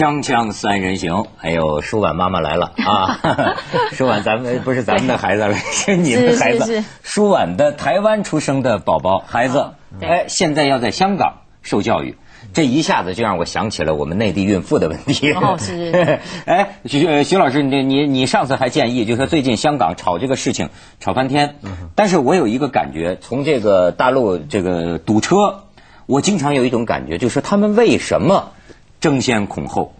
锵锵三人行，哎呦，舒婉妈妈来了 啊！舒婉，咱们不是咱们的孩子了，是你的孩子。舒婉的台湾出生的宝宝孩子，哎，现在要在香港受教育，这一下子就让我想起了我们内地孕妇的问题。哦，是。哎，徐徐老师，你你你上次还建议，就说最近香港炒这个事情炒翻天，但是我有一个感觉，从这个大陆这个堵车，我经常有一种感觉，就是他们为什么？争先恐后，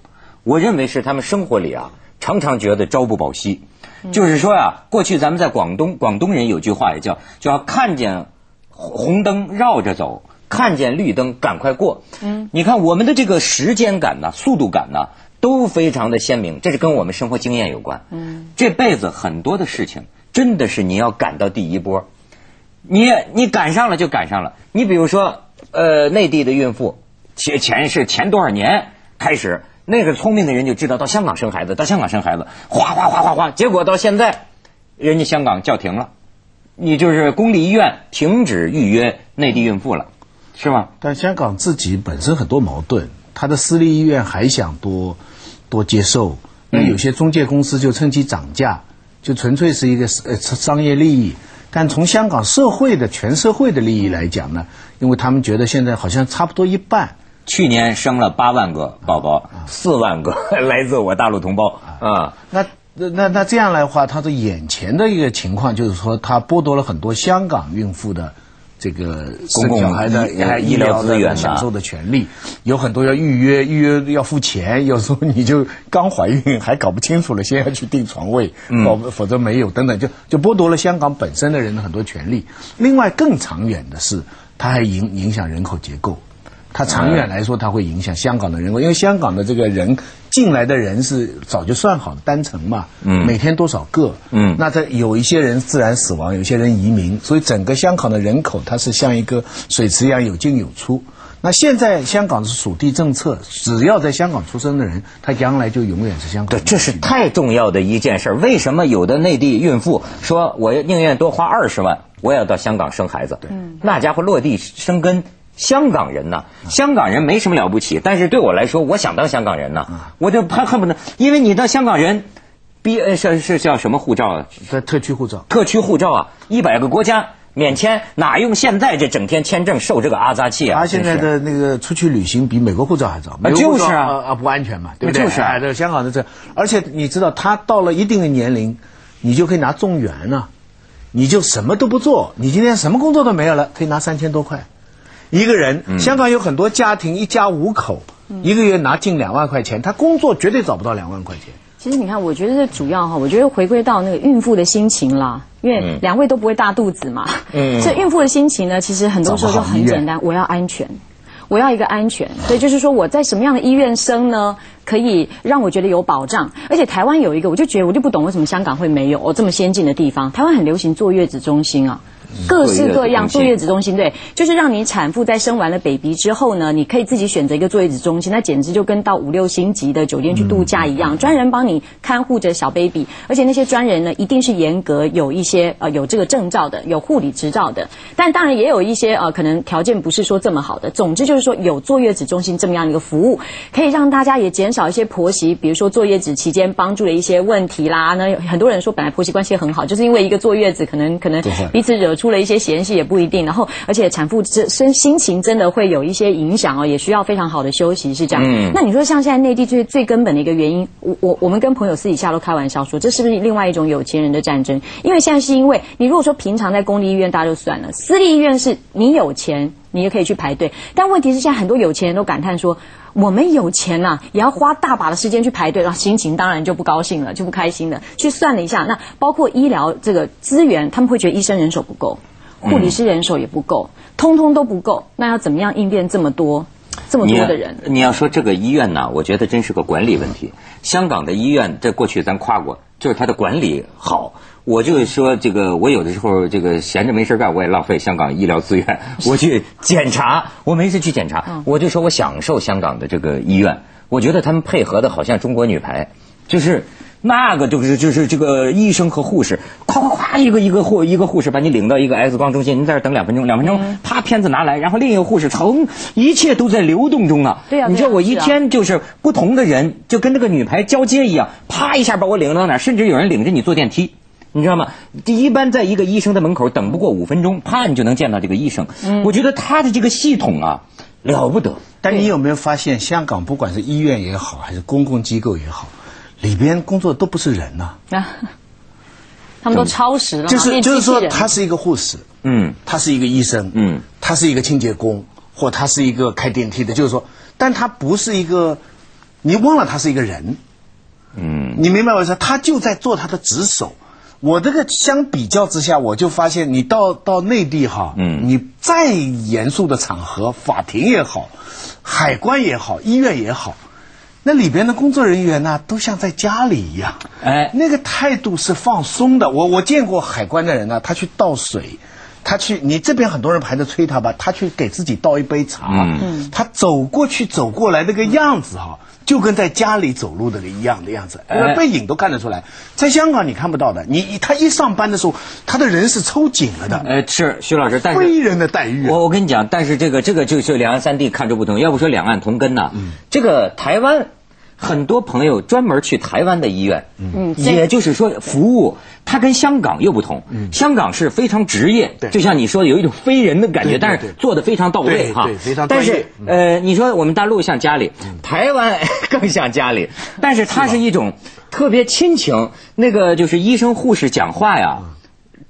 我认为是他们生活里啊，常常觉得朝不保夕。就是说呀，过去咱们在广东，广东人有句话也叫叫看见红灯绕着走，看见绿灯赶快过。嗯，你看我们的这个时间感呢，速度感呢，都非常的鲜明，这是跟我们生活经验有关。嗯，这辈子很多的事情，真的是你要赶到第一波，你你赶上了就赶上了。你比如说，呃，内地的孕妇。前前是前多少年开始，那个聪明的人就知道到香港生孩子，到香港生孩子，哗哗哗哗哗，结果到现在，人家香港叫停了，你就是公立医院停止预约内地孕妇了，是吗？但香港自己本身很多矛盾，他的私立医院还想多多接受，那有些中介公司就趁机涨价，就纯粹是一个呃商业利益。但从香港社会的全社会的利益来讲呢，因为他们觉得现在好像差不多一半。去年生了八万个宝宝，四万个 来自我大陆同胞啊。那那那这样来的话，他的眼前的一个情况就是说，他剥夺了很多香港孕妇的这个公共小孩的医疗资源享受的权利，有很多要预约，预约要付钱，有时候你就刚怀孕还搞不清楚了，先要去订床位，否否则没有等等，就就剥夺了香港本身的人的很多权利。另外更长远的是，它还影影响人口结构。它长远来说，它会影响香港的人口，因为香港的这个人进来的人是早就算好的单程嘛，嗯，每天多少个，嗯，那这有一些人自然死亡，有些人移民，所以整个香港的人口它是像一个水池一样有进有出。那现在香港是属地政策，只要在香港出生的人，他将来就永远是香港。对，这是太重要的一件事。为什么有的内地孕妇说，我宁愿多花二十万，我也要到香港生孩子？对，那家伙落地生根。香港人呢？香港人没什么了不起，但是对我来说，我想当香港人呢，我就怕恨不得，因为你当香港人，逼是是叫什么护照啊？特区护照。特区护照啊，一百个国家免签，哪用现在这整天签证受这个阿扎气啊？他现在的那个出去旅行比美国护照还早，就是啊啊不安全嘛，对不对？就是啊，这香港的这，而且你知道，他到了一定的年龄，你就可以拿中原了，你就什么都不做，你今天什么工作都没有了，可以拿三千多块。一个人，香港有很多家庭，一家五口，一个月拿近两万块钱，他工作绝对找不到两万块钱。其实你看，我觉得这主要哈，我觉得回归到那个孕妇的心情啦，因为两位都不会大肚子嘛，所以孕妇的心情呢，其实很多时候就很简单，我要安全，我要一个安全，所以就是说我在什么样的医院生呢，可以让我觉得有保障。而且台湾有一个，我就觉得我就不懂为什么香港会没有这么先进的地方，台湾很流行坐月子中心啊。各式各样坐月子中心，对，就是让你产妇在生完了 baby 之后呢，你可以自己选择一个坐月子中心，那简直就跟到五六星级的酒店去度假一样，专人帮你看护着小 baby，而且那些专人呢，一定是严格有一些呃有这个证照的，有护理执照的，但当然也有一些呃可能条件不是说这么好的。总之就是说有坐月子中心这么样的一个服务，可以让大家也减少一些婆媳，比如说坐月子期间帮助的一些问题啦。那很多人说本来婆媳关系很好，就是因为一个坐月子可能可能彼此惹。出了一些嫌隙也不一定，然后而且产妇这身心情真的会有一些影响哦，也需要非常好的休息，是这样。嗯，那你说像现在内地最最根本的一个原因，我我我们跟朋友私底下都开玩笑说，这是不是另外一种有钱人的战争？因为现在是因为你如果说平常在公立医院，大家就算了，私立医院是你有钱，你也可以去排队，但问题是现在很多有钱人都感叹说。我们有钱呐，也要花大把的时间去排队，然后心情当然就不高兴了，就不开心了。去算了一下，那包括医疗这个资源，他们会觉得医生人手不够，护理师人手也不够，通通都不够。那要怎么样应变这么多、这么多的人？你要说这个医院呢，我觉得真是个管理问题。香港的医院在过去咱夸过，就是它的管理好。我就说这个，我有的时候这个闲着没事干，我也浪费香港医疗资源。我去检查，我没事去检查，我就说我享受香港的这个医院。我觉得他们配合的好像中国女排，就是那个就是就是这个医生和护士，咵咵咵一个一个护一个护士把你领到一个 X 光中心，你在这等两分钟，两分钟，啪片子拿来，然后另一个护士从一切都在流动中啊。对啊，你知道我一天就是不同的人，就跟那个女排交接一样，啪一下把我领到哪，甚至有人领着你坐电梯。你知道吗？第一般在一个医生的门口等不过五分钟，啪你就能见到这个医生。嗯，我觉得他的这个系统啊了不得。但你有没有发现，香港不管是医院也好，还是公共机构也好，里边工作都不是人呐。啊，他们都超时了。就是就是说，他是一个护士，嗯，他是一个医生，嗯，他是一个清洁工，或他是一个开电梯的。就是说，但他不是一个，你忘了他是一个人。嗯，你明白我意思？他就在做他的职守。我这个相比较之下，我就发现你到到内地哈，嗯，你再严肃的场合，法庭也好，海关也好，医院也好，那里边的工作人员呢，都像在家里一样，哎，那个态度是放松的。我我见过海关的人呢，他去倒水，他去你这边很多人排着催他吧，他去给自己倒一杯茶，嗯，他走过去走过来那个样子哈。就跟在家里走路的一样的样子，背影都看得出来。在香港你看不到的，你他一上班的时候，他的人是抽紧了的。呃，是徐老师，但是非人的待遇。我我跟你讲，但是这个这个就是两岸三地看着不同。要不说两岸同根呐，这个台湾。很多朋友专门去台湾的医院，嗯，也就是说服务，它跟香港又不同。嗯，香港是非常职业，对，就像你说的有一种非人的感觉，但是做的非常到位哈，对，非常但是呃，你说我们大陆像家里，台湾 更像家里，但是它是一种特别亲情，那个就是医生护士讲话呀。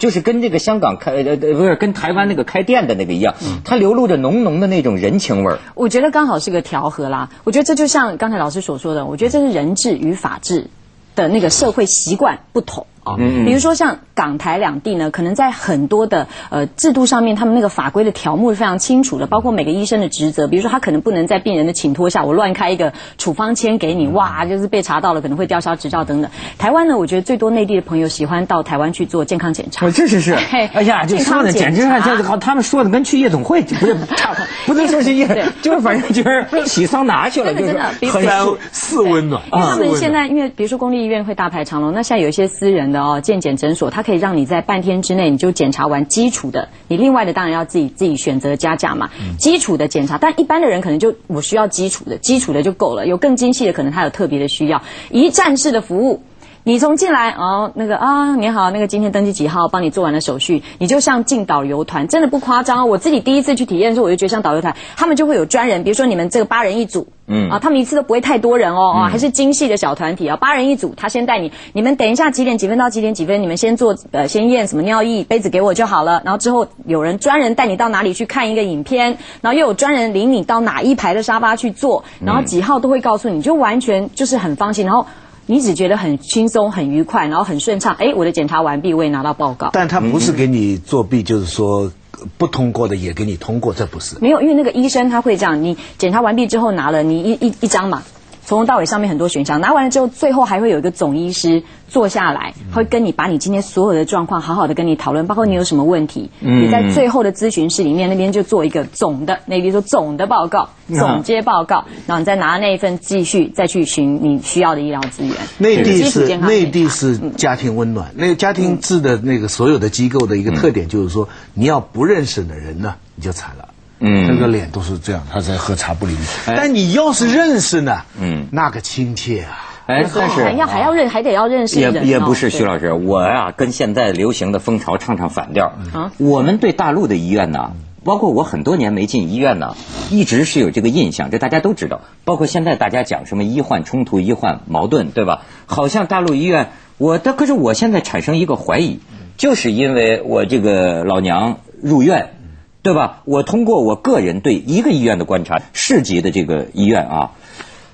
就是跟这个香港开呃不是跟台湾那个开店的那个一样，它流露着浓浓的那种人情味儿。我觉得刚好是个调和啦。我觉得这就像刚才老师所说的，我觉得这是人治与法治的那个社会习惯不同。啊，比如说像港台两地呢，可能在很多的呃制度上面，他们那个法规的条目是非常清楚的，包括每个医生的职责。比如说他可能不能在病人的请托下，我乱开一个处方签给你，哇，就是被查到了，可能会吊销执照等等。台湾呢，我觉得最多内地的朋友喜欢到台湾去做健康检查。这是是，哎呀，就说的简直是这好，他们说的跟去夜总会不是差 不能说是夜，就是反正就是洗桑拿去了，就是很四温暖。他们现在因为比如说公立医院会大排长龙，那现在有一些私人的哦健检诊。诊所，它可以让你在半天之内你就检查完基础的，你另外的当然要自己自己选择加价嘛。基础的检查，但一般的人可能就我需要基础的，基础的就够了。有更精细的，可能他有特别的需要，一站式的服务。你从进来哦，那个啊，你好，那个今天登记几号，帮你做完了手续，你就像进导游团，真的不夸张。我自己第一次去体验的时候，我就觉得像导游团，他们就会有专人，比如说你们这个八人一组，嗯啊，他们一次都不会太多人哦，啊，还是精细的小团体啊，八人一组，他先带你，你们等一下几点几分到几点几分，你们先做呃先验什么尿液，杯子给我就好了，然后之后有人专人带你到哪里去看一个影片，然后又有专人领你到哪一排的沙发去坐，然后几号都会告诉你，就完全就是很放心，然后。你只觉得很轻松、很愉快，然后很顺畅。哎，我的检查完毕，我也拿到报告。但他不是给你作弊，就是说不通过的也给你通过，这不是？没有，因为那个医生他会这样，你检查完毕之后拿了你一一一张嘛，从头到尾上面很多选项，拿完了之后，最后还会有一个总医师。坐下来，会跟你把你今天所有的状况好好的跟你讨论，包括你有什么问题。你在最后的咨询室里面那边就做一个总的，那比如说总的报告、总结报告，然后你再拿那一份继续再去寻你需要的医疗资源。内地是内地是家庭温暖，那个家庭制的那个所有的机构的一个特点就是说，你要不认识的人呢，你就惨了。嗯，那个脸都是这样，他在喝茶不理你。但你要是认识呢，嗯，那个亲切啊。哎，但是还要还要认，还得要认识也也不是徐老师，我呀跟现在流行的风潮唱唱反调。啊，我们对大陆的医院呢，包括我很多年没进医院呢，一直是有这个印象，这大家都知道。包括现在大家讲什么医患冲突、医患矛盾，对吧？好像大陆医院，我的可是我现在产生一个怀疑，就是因为我这个老娘入院，对吧？我通过我个人对一个医院的观察，市级的这个医院啊，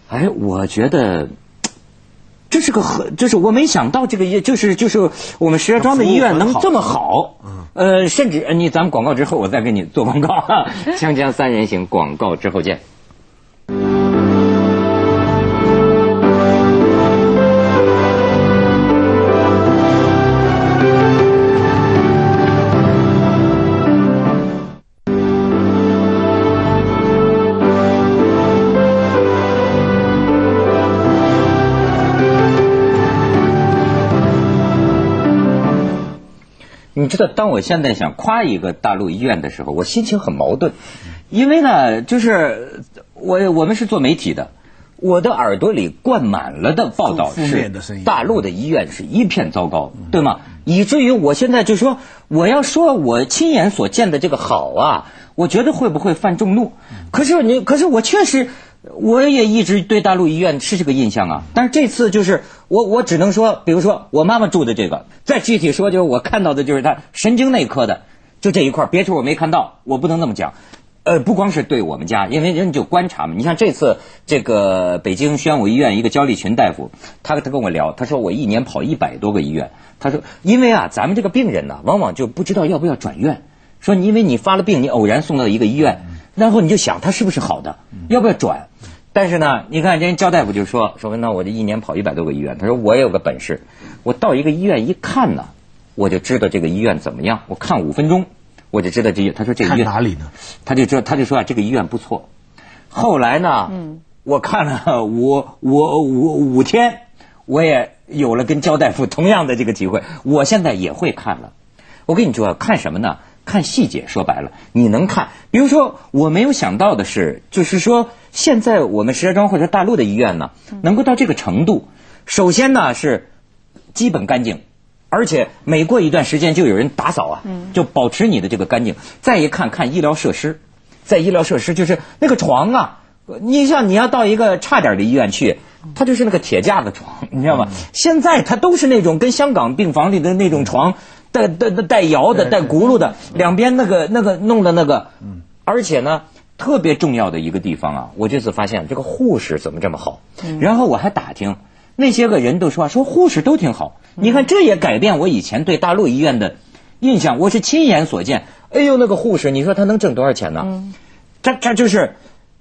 哎，我觉得。这是个很，就是我没想到这个，医就是就是我们石家庄的医院能这么好，呃，甚至你咱们广告之后我再给你做广告，锵锵三人行广告之后见。你知道，当我现在想夸一个大陆医院的时候，我心情很矛盾，因为呢，就是我我们是做媒体的，我的耳朵里灌满了的报道是大陆的医院是一片糟糕，对吗？以至于我现在就说，我要说我亲眼所见的这个好啊，我觉得会不会犯众怒？可是你，可是我确实。我也一直对大陆医院是这个印象啊，但是这次就是我我只能说，比如说我妈妈住的这个，再具体说就是我看到的就是他神经内科的，就这一块，别处我没看到，我不能那么讲。呃，不光是对我们家，因为人就观察嘛。你像这次这个北京宣武医院一个焦立群大夫，他他跟我聊，他说我一年跑一百多个医院，他说因为啊，咱们这个病人呢，往往就不知道要不要转院，说因为你发了病，你偶然送到一个医院。然后你就想他是不是好的，要不要转？但是呢，你看人家焦大夫就说说那我这一年跑一百多个医院，他说我也有个本事，我到一个医院一看呢，我就知道这个医院怎么样。我看五分钟，我就知道这他说这医院哪里呢？他就知道他就说啊这个医院不错。后来呢，嗯，我看了五五五五天，我也有了跟焦大夫同样的这个体会。我现在也会看了。我跟你说看什么呢？看细节，说白了，你能看。比如说，我没有想到的是，就是说，现在我们石家庄或者大陆的医院呢，能够到这个程度。首先呢是基本干净，而且每过一段时间就有人打扫啊，就保持你的这个干净。再一看看医疗设施，在医疗设施就是那个床啊，你像你要到一个差点的医院去，它就是那个铁架子床，你知道吗？现在它都是那种跟香港病房里的那种床。带带带带摇的，带轱辘的，两边那个那个弄的那个，而且呢，特别重要的一个地方啊，我这次发现这个护士怎么这么好？然后我还打听，那些个人都说说护士都挺好。你看，这也改变我以前对大陆医院的印象。我是亲眼所见，哎呦，那个护士，你说他能挣多少钱呢？这这就是，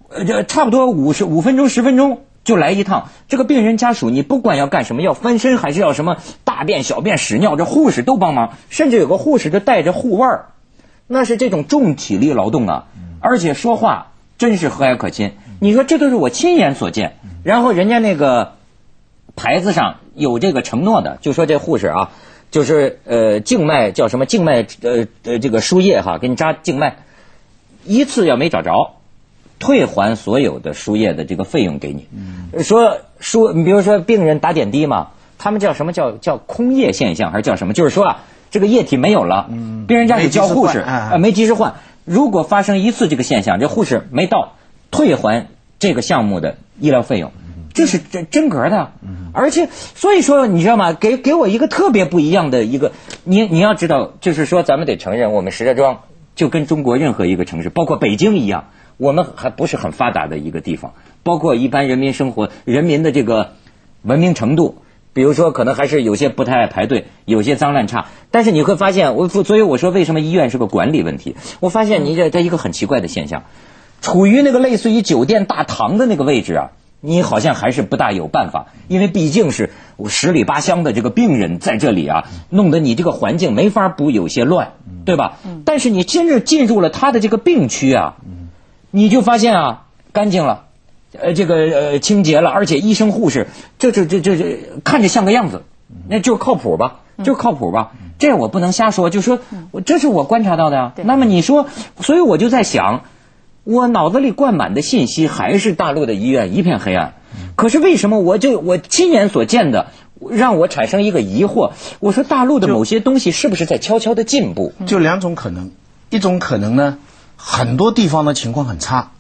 呃，差不多五十五分钟十分钟。就来一趟，这个病人家属，你不管要干什么，要翻身还是要什么大便、小便、屎尿，这护士都帮忙，甚至有个护士就带着护腕儿，那是这种重体力劳动啊，而且说话真是和蔼可亲。你说这都是我亲眼所见，然后人家那个牌子上有这个承诺的，就说这护士啊，就是呃静脉叫什么静脉呃呃这个输液哈，给你扎静脉，一次要没找着。退还所有的输液的这个费用给你，说输你比如说病人打点滴嘛，他们叫什么叫叫空液现象还是叫什么？就是说啊，这个液体没有了，病人家属叫护士啊，没及时换。如果发生一次这个现象，这护士没到，退还这个项目的医疗费用，这是真真格的。而且所以说你知道吗？给给我一个特别不一样的一个，你你要知道，就是说咱们得承认，我们石家庄就跟中国任何一个城市，包括北京一样。我们还不是很发达的一个地方，包括一般人民生活、人民的这个文明程度，比如说可能还是有些不太爱排队，有些脏乱差。但是你会发现，我所以我说为什么医院是个管理问题？我发现你这这一个很奇怪的现象，处于那个类似于酒店大堂的那个位置啊，你好像还是不大有办法，因为毕竟是十里八乡的这个病人在这里啊，弄得你这个环境没法不有些乱，对吧？但是你真正进入了他的这个病区啊。你就发现啊，干净了，呃，这个呃清洁了，而且医生护士，这这这这这看着像个样子，那就靠谱吧，就靠谱吧。这我不能瞎说，就说我这是我观察到的。那么你说，所以我就在想，我脑子里灌满的信息还是大陆的医院一片黑暗。可是为什么我就我亲眼所见的，让我产生一个疑惑？我说大陆的某些东西是不是在悄悄的进步？就两种可能，一种可能呢。很多地方的情况很差，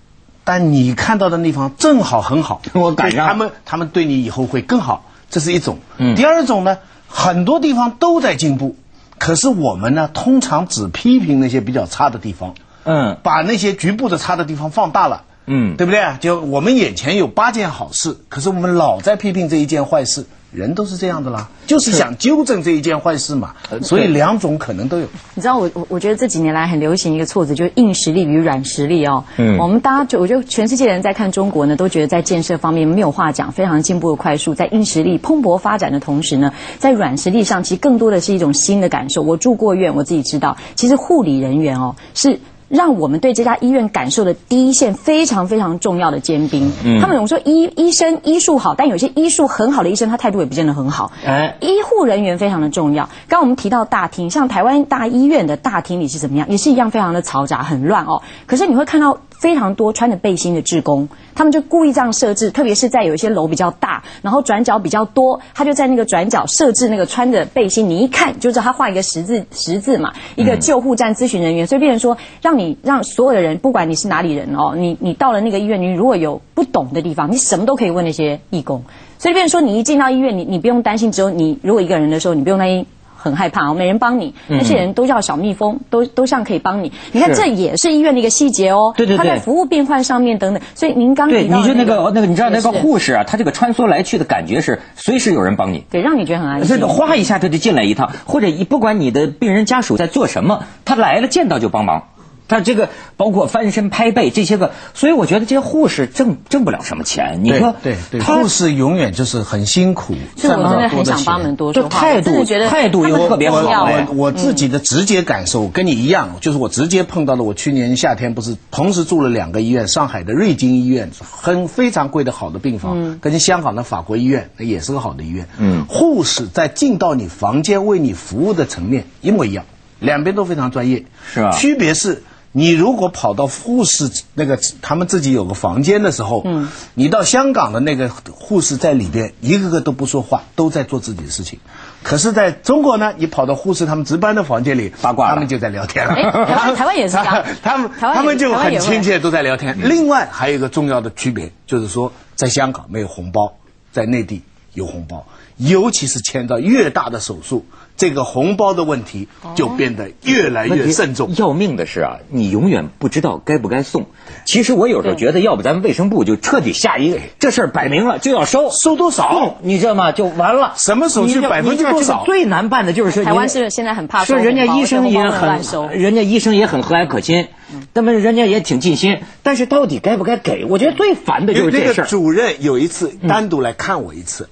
但你看到的地方正好很好。我感觉他们，他们对你以后会更好，这是一种。嗯。第二种呢，很多地方都在进步，可是我们呢，通常只批评那些比较差的地方。嗯。把那些局部的差的地方放大了。嗯。对不对？就我们眼前有八件好事，可是我们老在批评这一件坏事。人都是这样的啦，就是想纠正这一件坏事嘛，所以两种可能都有。你知道我我我觉得这几年来很流行一个措辞，就是硬实力与软实力哦。嗯，我们大家就我觉得全世界人在看中国呢，都觉得在建设方面没有话讲，非常进步的快速。在硬实力蓬勃发展的同时呢，在软实力上其实更多的是一种新的感受。我住过院，我自己知道，其实护理人员哦是。让我们对这家医院感受的第一线非常非常重要的尖兵。嗯，他们总说医医生医术好，但有些医术很好的医生，他态度也不见得很好。哎，医护人员非常的重要。刚我们提到大厅，像台湾大医院的大厅里是怎么样，也是一样非常的嘈杂很乱哦。可是你会看到。非常多穿着背心的志工，他们就故意这样设置，特别是在有一些楼比较大，然后转角比较多，他就在那个转角设置那个穿着背心，你一看就知道他画一个十字十字嘛，一个救护站咨询人员，所以变成说让你让所有的人，不管你是哪里人哦，你你到了那个医院，你如果有不懂的地方，你什么都可以问那些义工，所以变成说你一进到医院，你你不用担心，只有你如果一个人的时候，你不用担心。很害怕啊，没人帮你，那些人都叫小蜜蜂，都都像可以帮你。你看，这也是医院的一个细节哦。对对对。他在服务病患上面等等，所以您刚提到你就那个那个，你知道那个护士啊，他这个穿梭来去的感觉是随时有人帮你，对，让你觉得很安心。哗一下他就进来一趟，或者不管你的病人家属在做什么，他来了见到就帮忙。他这个包括翻身拍背这些个，所以我觉得这些护士挣挣不了什么钱。你说，对对，护士永远就是很辛苦，赚了很想帮们多说话。态度态度又特别好。我我自己的直接感受跟你一样，就是我直接碰到了。我去年夏天不是同时住了两个医院，上海的瑞金医院很非常贵的好的病房，跟香港的法国医院那也是个好的医院。嗯，护士在进到你房间为你服务的层面一模一样，两边都非常专业，是吧？区别是。你如果跑到护士那个他们自己有个房间的时候，嗯，你到香港的那个护士在里边一个个都不说话，都在做自己的事情。可是在中国呢，你跑到护士他们值班的房间里八卦，他们就在聊天了。台湾 台湾也是这样，他们他们就很亲切，都在聊天。另外还有一个重要的区别，就是说在香港没有红包，在内地有红包，尤其是签到越大的手术。这个红包的问题就变得越来越慎重。要命的是啊，你永远不知道该不该送。其实我有时候觉得，要不咱们卫生部就彻底下一个，这事儿摆明了就要收，收多少？你知道吗？就完了。什么手续百分之多少？最难办的就是说，台湾是现在很怕说人家医生也很，人家医生也很和蔼可亲，那么人家也挺尽心，但是到底该不该给？我觉得最烦的就是这事儿。主任有一次单独来看我一次，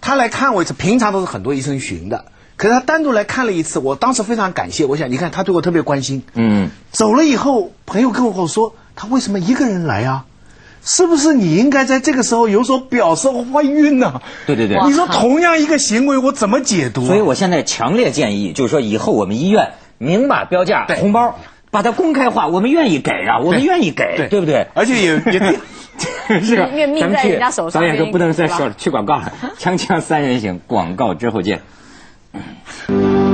他来看我一次，平常都是很多医生巡的。可是他单独来看了一次，我当时非常感谢。我想，你看他对我特别关心。嗯。走了以后，朋友跟我说，他为什么一个人来啊？是不是你应该在这个时候有所表示怀孕呢？对对对。你说同样一个行为，我怎么解读？所以我现在强烈建议，就是说以后我们医院明码标价红包，把它公开化，我们愿意给啊，我们愿意给，对不对？而且也也。是，因为命在人家手上。导演说不能再说了，去广告了。锵锵三人行，广告之后见。Oh.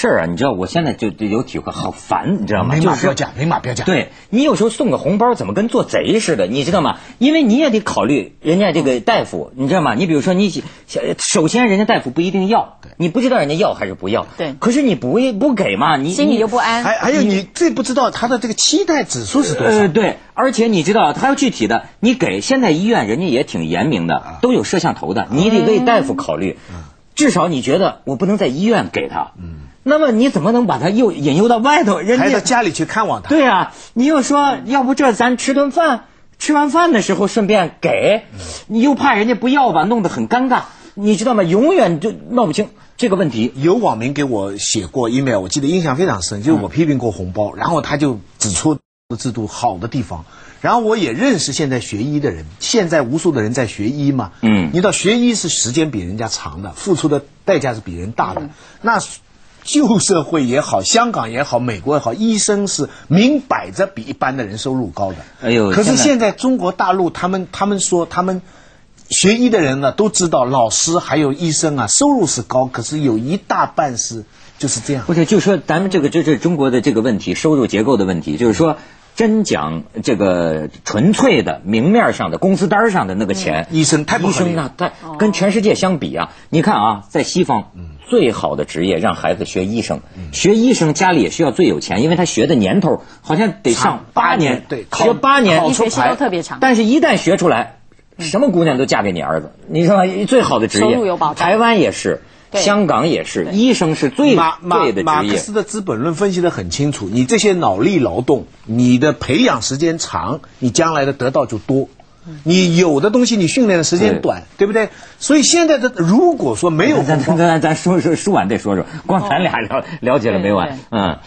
事儿啊，你知道，我现在就有体会，好烦，你知道吗？明码标价，明码标价。对你有时候送个红包，怎么跟做贼似的，你知道吗？因为你也得考虑人家这个大夫，你知道吗？你比如说，你首先人家大夫不一定要，你不知道人家要还是不要。对。可是你不不给嘛，你心里又不安。还还有你最不知道他的这个期待指数是多少。呃，对。而且你知道，他要具体的，你给现在医院人家也挺严明的，都有摄像头的，你得为大夫考虑。至少你觉得我不能在医院给他。嗯。那么你怎么能把他又引诱到外头？人家到家里去看望他。对啊，你又说要不这咱吃顿饭，吃完饭的时候顺便给，你又怕人家不要吧，弄得很尴尬，你知道吗？永远就闹不清这个问题。有网民给我写过 email，我记得印象非常深，就是我批评过红包，然后他就指出制度好的地方，然后我也认识现在学医的人，现在无数的人在学医嘛，嗯，你知道学医是时间比人家长的，付出的代价是比人大的，那。旧社会也好，香港也好，美国也好，医生是明摆着比一般的人收入高的。哎呦，可是现在中国大陆，他们他们说，他们学医的人呢，都知道老师还有医生啊，收入是高，可是有一大半是就是这样。不是，就说咱们这个这是中国的这个问题，收入结构的问题，就是说。真讲这个纯粹的明面上的工资单上的那个钱，医生太医生呢，他跟全世界相比啊，你看啊，在西方，最好的职业让孩子学医生，学医生家里也需要最有钱，因为他学的年头好像得上八年，对，学八年，医学习都特别长，但是一旦学出来，什么姑娘都嫁给你儿子，你说最好的职业，收入有保障。台湾也是。香港也是，医生是最对的职业。马克思的《资本论》分析的很清楚，你这些脑力劳动，你的培养时间长，你将来的得到就多；你有的东西，你训练的时间短，对不对？所以现在的如果说没有，咱咱咱咱说说说完再说说，光咱俩了了解了没完，嗯。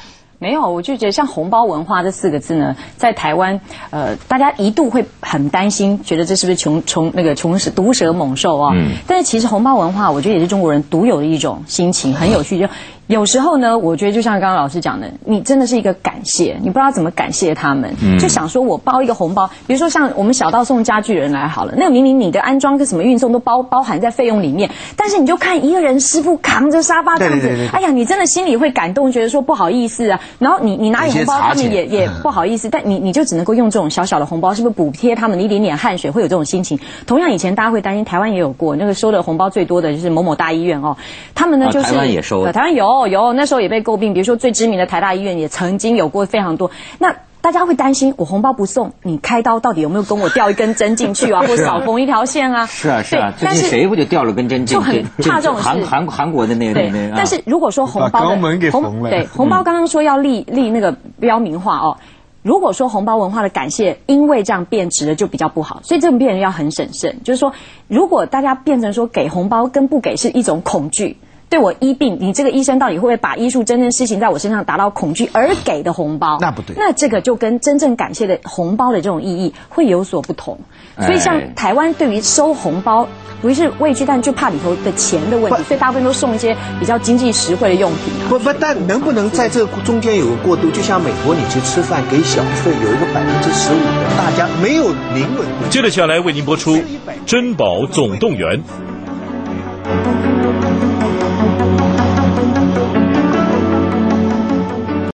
没有，我就觉得像“红包文化”这四个字呢，在台湾，呃，大家一度会很担心，觉得这是不是穷穷那个穷蛇毒蛇猛兽啊？嗯。但是其实红包文化，我觉得也是中国人独有的一种心情，很有趣。就有时候呢，我觉得就像刚刚老师讲的，你真的是一个感谢，你不知道怎么感谢他们，就想说我包一个红包，比如说像我们小到送家具人来好了，那个明明你的安装跟什么运送都包包含在费用里面，但是你就看一个人师傅扛着沙发这样子，哎呀，你真的心里会感动，觉得说不好意思啊。然后你你拿红包，他们也也不好意思，但你你就只能够用这种小小的红包，是不是补贴他们的一点点汗水，会有这种心情？同样以前大家会担心，台湾也有过那个收的红包最多的就是某某大医院哦，他们呢就是台湾也收，台湾有有，那时候也被诟病，比如说最知名的台大医院也曾经有过非常多那。大家会担心，我红包不送，你开刀到底有没有跟我掉一根针进去啊，或者少缝一条线啊？是啊是啊，最近谁不就掉了根针进去？就很 怕这种事。韩韩韩国的那个那个。但是如果说红包的红对红包刚刚说要立立那个标明化哦，如果说红包文化的感谢因为这样变质了，就比较不好。所以这种变人要很审慎，就是说，如果大家变成说给红包跟不给是一种恐惧。对我医病，你这个医生到底会不会把医术真正施行在我身上，达到恐惧而给的红包？那不对。那这个就跟真正感谢的红包的这种意义会有所不同。所以像台湾对于收红包，不是畏惧，但就怕里头的钱的问题，所以大部分都送一些比较经济实惠的用品啊。不不，但能不能在这中间有个过渡？就像美国，你去吃饭给小费，有一个百分之十五的，大家没有灵魂。接着下来为您播出《珍宝总动员》。